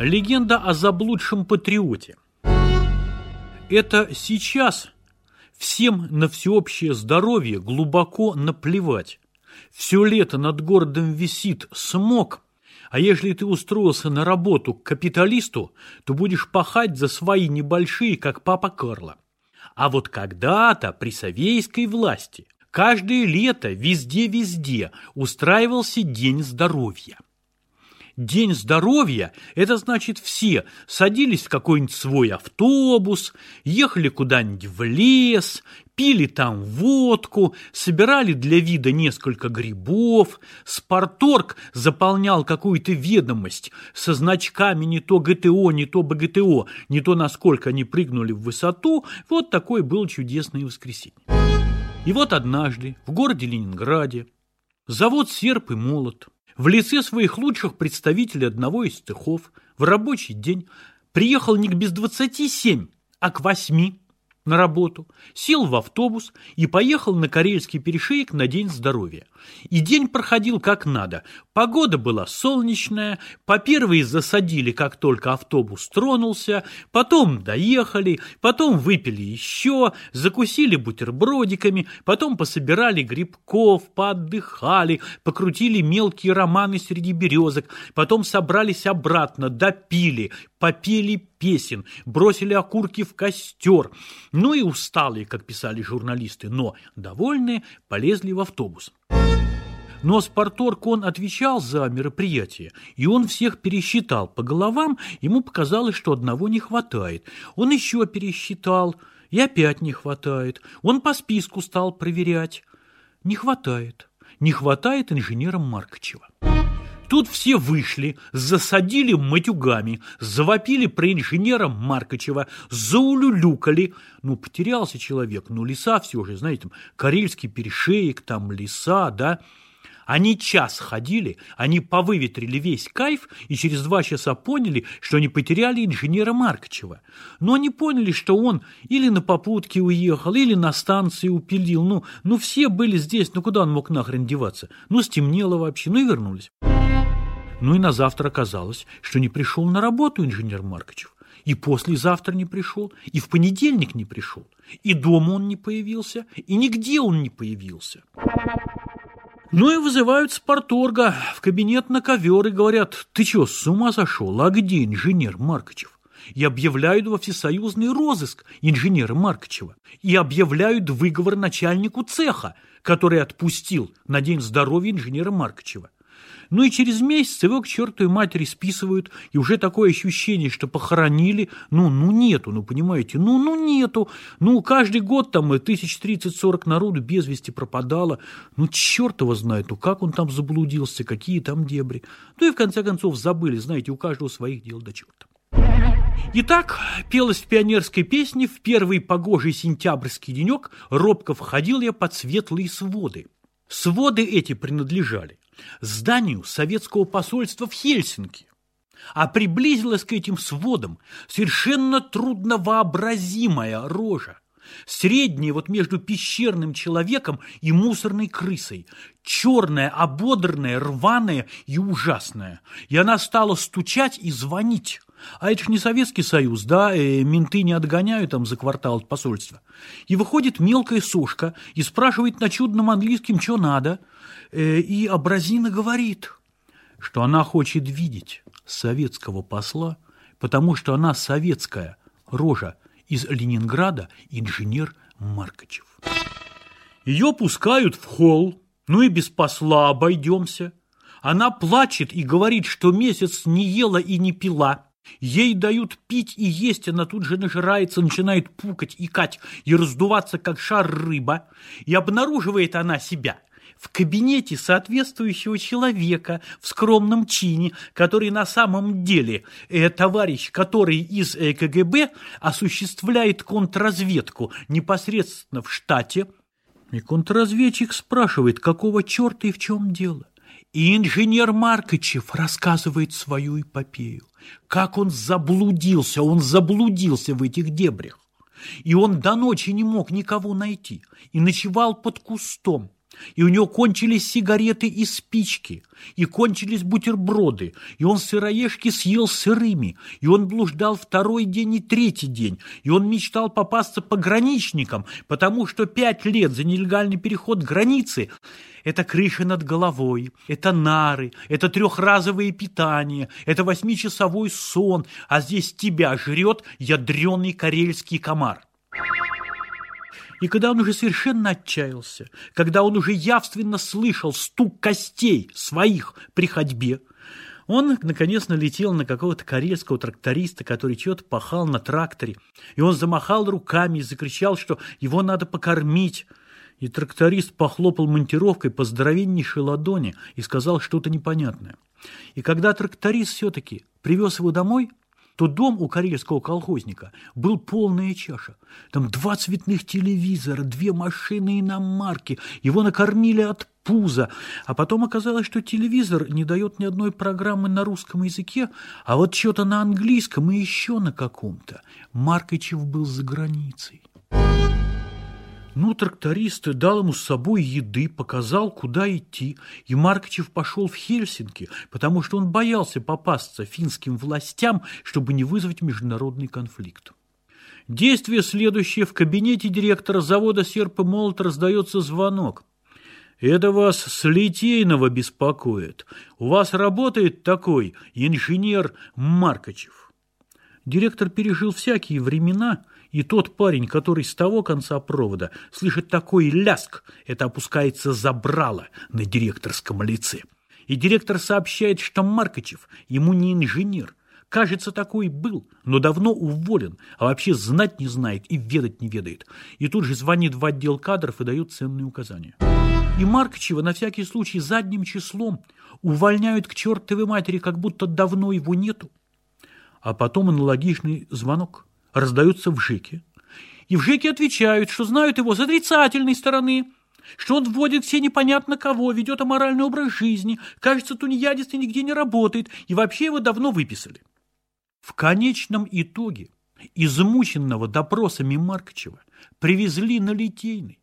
Легенда о заблудшем патриоте. Это сейчас всем на всеобщее здоровье глубоко наплевать. Все лето над городом висит смог, а если ты устроился на работу к капиталисту, то будешь пахать за свои небольшие, как папа Карло. А вот когда-то при советской власти каждое лето везде-везде устраивался День здоровья. День здоровья – это значит все садились в какой-нибудь свой автобус, ехали куда-нибудь в лес, пили там водку, собирали для вида несколько грибов, спорторг заполнял какую-то ведомость со значками не то ГТО, не то БГТО, не то насколько они прыгнули в высоту. Вот такое было чудесное воскресенье. И вот однажды в городе Ленинграде завод «Серп и молот» в лице своих лучших представителей одного из цехов в рабочий день приехал не к без двадцати семь, а к восьми на работу, сел в автобус и поехал на Карельский перешеек на День здоровья. И день проходил как надо. Погода была солнечная, по первой засадили, как только автобус тронулся, потом доехали, потом выпили еще, закусили бутербродиками, потом пособирали грибков, поотдыхали, покрутили мелкие романы среди березок, потом собрались обратно, допили, попели песен, бросили окурки в костер. Ну и усталые, как писали журналисты, но довольные, полезли в автобус. Но Спарторг, он отвечал за мероприятие, и он всех пересчитал по головам, ему показалось, что одного не хватает. Он еще пересчитал, и опять не хватает. Он по списку стал проверять. Не хватает. Не хватает инженера Маркачева. Тут все вышли, засадили матюгами, завопили про инженера Маркачева, заулюлюкали. Ну, потерялся человек, ну, леса все же, знаете, там, Карельский перешеек, там, леса, да. Они час ходили, они повыветрили весь кайф и через два часа поняли, что они потеряли инженера Маркачева. Но они поняли, что он или на попутке уехал, или на станции упилил. Ну, ну все были здесь, ну куда он мог нахрен деваться? Ну, стемнело вообще, ну и вернулись. Ну и на завтра оказалось, что не пришел на работу инженер Маркачев. И послезавтра не пришел, и в понедельник не пришел, и дома он не появился, и нигде он не появился. Ну и вызывают спорторга в кабинет на ковер и говорят, ты что, с ума сошел? А где инженер Маркачев? И объявляют во всесоюзный розыск инженера Маркачева. И объявляют выговор начальнику цеха, который отпустил на день здоровья инженера Маркачева. Ну и через месяц его к чертовой матери списывают, и уже такое ощущение, что похоронили, ну, ну нету, ну понимаете, ну, ну нету, ну каждый год там тысяч тридцать-сорок народу без вести пропадало, ну черт его знает, ну как он там заблудился, какие там дебри. Ну и в конце концов забыли, знаете, у каждого своих дел до черта. Итак, пелось в пионерской песне в первый погожий сентябрьский денек робко входил я под светлые своды. Своды эти принадлежали зданию советского посольства в Хельсинки, а приблизилась к этим сводам совершенно трудновообразимая рожа. Средняя вот между пещерным человеком и мусорной крысой. Черная, ободранная, рваная и ужасная. И она стала стучать и звонить. А это ж не Советский Союз, да, и менты не отгоняют там за квартал от посольства. И выходит мелкая сушка и спрашивает на чудном английском, что надо. Э, и Абразина говорит, что она хочет видеть советского посла, потому что она советская рожа из Ленинграда инженер Маркачев. Ее пускают в холл, ну и без посла обойдемся. Она плачет и говорит, что месяц не ела и не пила. Ей дают пить и есть, она тут же нажирается, начинает пукать, икать и раздуваться, как шар рыба. И обнаруживает она себя – в кабинете соответствующего человека в скромном чине, который на самом деле э, товарищ, который из э, КГБ осуществляет контрразведку непосредственно в штате. И контрразведчик спрашивает, какого черта и в чем дело. И инженер Маркачев рассказывает свою эпопею. Как он заблудился, он заблудился в этих дебрях. И он до ночи не мог никого найти. И ночевал под кустом и у него кончились сигареты и спички, и кончились бутерброды, и он сыроежки съел сырыми, и он блуждал второй день и третий день, и он мечтал попасться пограничникам, потому что пять лет за нелегальный переход границы – это крыша над головой, это нары, это трехразовое питание, это восьмичасовой сон, а здесь тебя жрет ядреный карельский комар. И когда он уже совершенно отчаялся, когда он уже явственно слышал стук костей своих при ходьбе, он, наконец, налетел на какого-то карельского тракториста, который что-то пахал на тракторе, и он замахал руками и закричал, что его надо покормить. И тракторист похлопал монтировкой по здоровеннейшей ладони и сказал что-то непонятное. И когда тракторист все-таки привез его домой, то дом у карельского колхозника был полная чаша. Там два цветных телевизора, две машины иномарки. Его накормили от пуза. А потом оказалось, что телевизор не дает ни одной программы на русском языке, а вот что-то на английском и еще на каком-то. Маркичев был за границей. Ну, тракторист дал ему с собой еды, показал, куда идти, и Маркачев пошел в Хельсинки, потому что он боялся попасться финским властям, чтобы не вызвать международный конфликт. Действие следующее. В кабинете директора завода «Серп и молот» раздается звонок. «Это вас с Литейного беспокоит. У вас работает такой инженер Маркачев». Директор пережил всякие времена – и тот парень, который с того конца провода слышит такой ляск, это опускается забрало на директорском лице. И директор сообщает, что Маркачев ему не инженер. Кажется, такой был, но давно уволен, а вообще знать не знает и ведать не ведает. И тут же звонит в отдел кадров и дает ценные указания. И Маркачева на всякий случай задним числом увольняют к чертовой матери, как будто давно его нету. А потом аналогичный звонок – раздаются в ЖЭКе. И в ЖЭКе отвечают, что знают его с отрицательной стороны, что он вводит все непонятно кого, ведет аморальный образ жизни, кажется, тунеядец и нигде не работает, и вообще его давно выписали. В конечном итоге измученного допросами Маркачева привезли на Литейный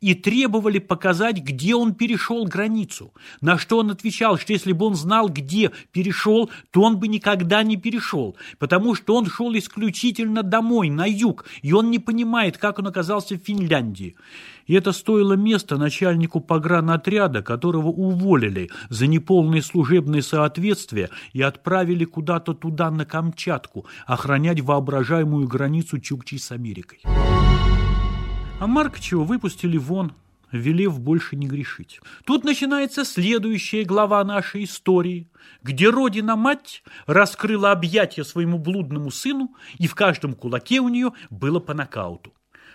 и требовали показать, где он перешел границу. На что он отвечал, что если бы он знал, где перешел, то он бы никогда не перешел, потому что он шел исключительно домой, на юг, и он не понимает, как он оказался в Финляндии. И это стоило места начальнику погранотряда, которого уволили за неполное служебное соответствие и отправили куда-то туда, на Камчатку, охранять воображаемую границу Чукчи с Америкой. А Маркчева выпустили вон, велев больше не грешить. Тут начинается следующая глава нашей истории, где родина-мать раскрыла объятия своему блудному сыну, и в каждом кулаке у нее было по нокауту.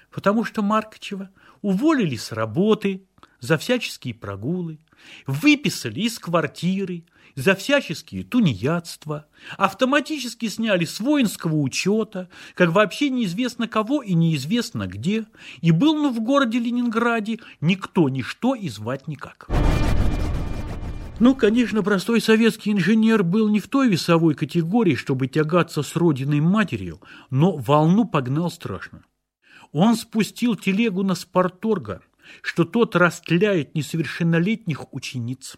Потому что Маркчева уволили с работы за всяческие прогулы, выписали из квартиры, за всяческие тунеядства, автоматически сняли с воинского учета, как вообще неизвестно кого и неизвестно где, и был ну в городе Ленинграде никто ничто и звать никак. Ну, конечно, простой советский инженер был не в той весовой категории, чтобы тягаться с родиной матерью, но волну погнал страшно. Он спустил телегу на спорторга, что тот растляет несовершеннолетних учениц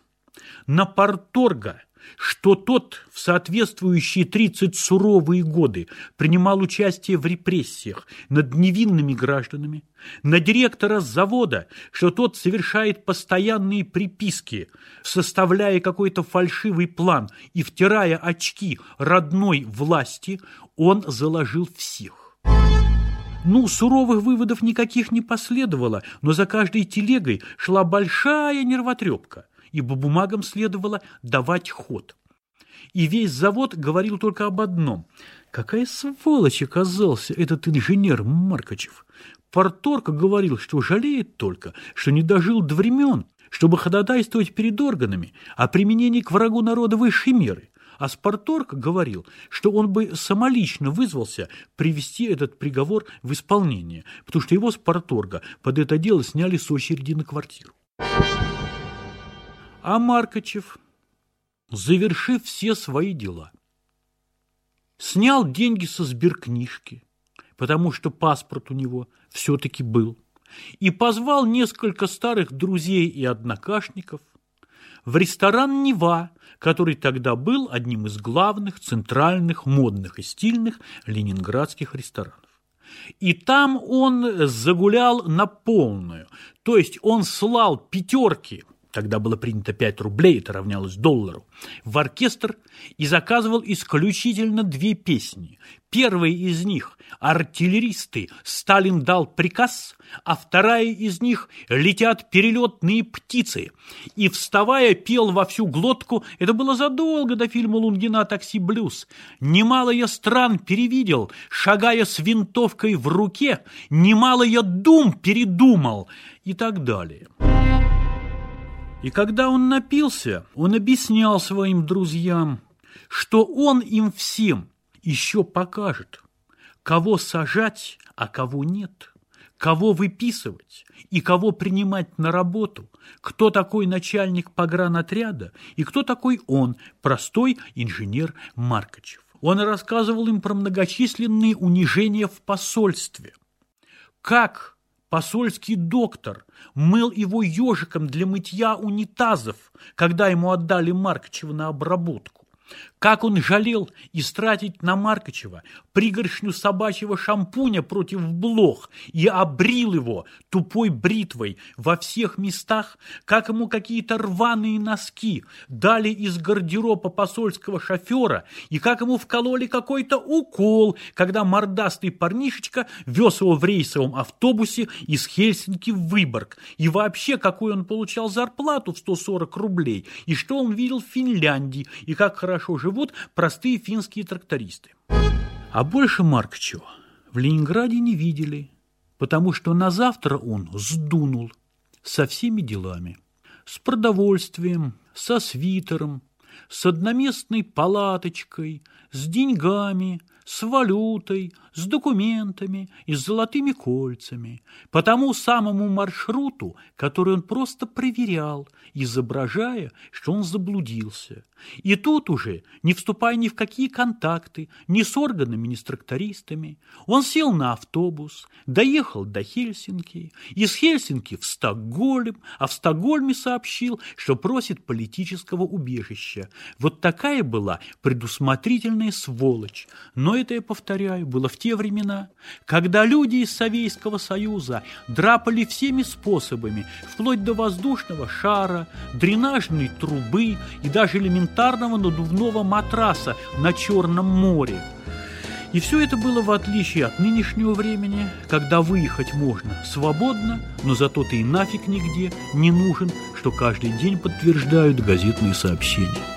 на порторга, что тот в соответствующие 30 суровые годы принимал участие в репрессиях над невинными гражданами, на директора завода, что тот совершает постоянные приписки, составляя какой-то фальшивый план и втирая очки родной власти, он заложил всех. Ну, суровых выводов никаких не последовало, но за каждой телегой шла большая нервотрепка – ибо бумагам следовало давать ход. И весь завод говорил только об одном. Какая сволочь оказался этот инженер Маркачев. Порторка говорил, что жалеет только, что не дожил до времен, чтобы ходатайствовать перед органами о применении к врагу народа высшей меры. А Спарторг говорил, что он бы самолично вызвался привести этот приговор в исполнение, потому что его Спарторга под это дело сняли с очереди на квартиру. А Маркачев, завершив все свои дела, снял деньги со сберкнижки, потому что паспорт у него все-таки был, и позвал несколько старых друзей и однокашников в ресторан «Нева», который тогда был одним из главных, центральных, модных и стильных ленинградских ресторанов. И там он загулял на полную, то есть он слал пятерки тогда было принято 5 рублей, это равнялось доллару, в оркестр и заказывал исключительно две песни. Первая из них «Артиллеристы» Сталин дал приказ, а вторая из них «Летят перелетные птицы». И, вставая, пел во всю глотку, это было задолго до фильма Лунгина «Такси Блюз». Немало я стран перевидел, шагая с винтовкой в руке, немало я дум передумал и так далее. И когда он напился, он объяснял своим друзьям, что он им всем еще покажет, кого сажать, а кого нет, кого выписывать и кого принимать на работу, кто такой начальник погранотряда и кто такой он, простой инженер Маркачев. Он рассказывал им про многочисленные унижения в посольстве. Как Посольский доктор мыл его ежиком для мытья унитазов, когда ему отдали Маркачева на обработку. Как он жалел истратить на Маркачева пригоршню собачьего шампуня против блох и обрил его тупой бритвой во всех местах, как ему какие-то рваные носки дали из гардероба посольского шофера и как ему вкололи какой-то укол, когда мордастый парнишечка вез его в рейсовом автобусе из Хельсинки в Выборг, и вообще какой он получал зарплату в 140 рублей, и что он видел в Финляндии, и как хорошо живут простые финские трактористы. А больше Маркчева в Ленинграде не видели, потому что на завтра он сдунул со всеми делами. С продовольствием, со свитером, с одноместной палаточкой, с деньгами, с валютой, с документами и с золотыми кольцами, по тому самому маршруту, который он просто проверял, изображая, что он заблудился. И тут уже, не вступая ни в какие контакты, ни с органами, ни с трактористами, он сел на автобус, доехал до Хельсинки, из Хельсинки в Стокгольм, а в Стокгольме сообщил, что просит политического убежища. Вот такая была предусмотрительная сволочь. Но это, я повторяю, было в те времена, когда люди из Советского Союза драпали всеми способами, вплоть до воздушного шара, дренажной трубы и даже элементарного надувного матраса на Черном море. И все это было в отличие от нынешнего времени, когда выехать можно свободно, но зато ты и нафиг нигде не нужен, что каждый день подтверждают газетные сообщения.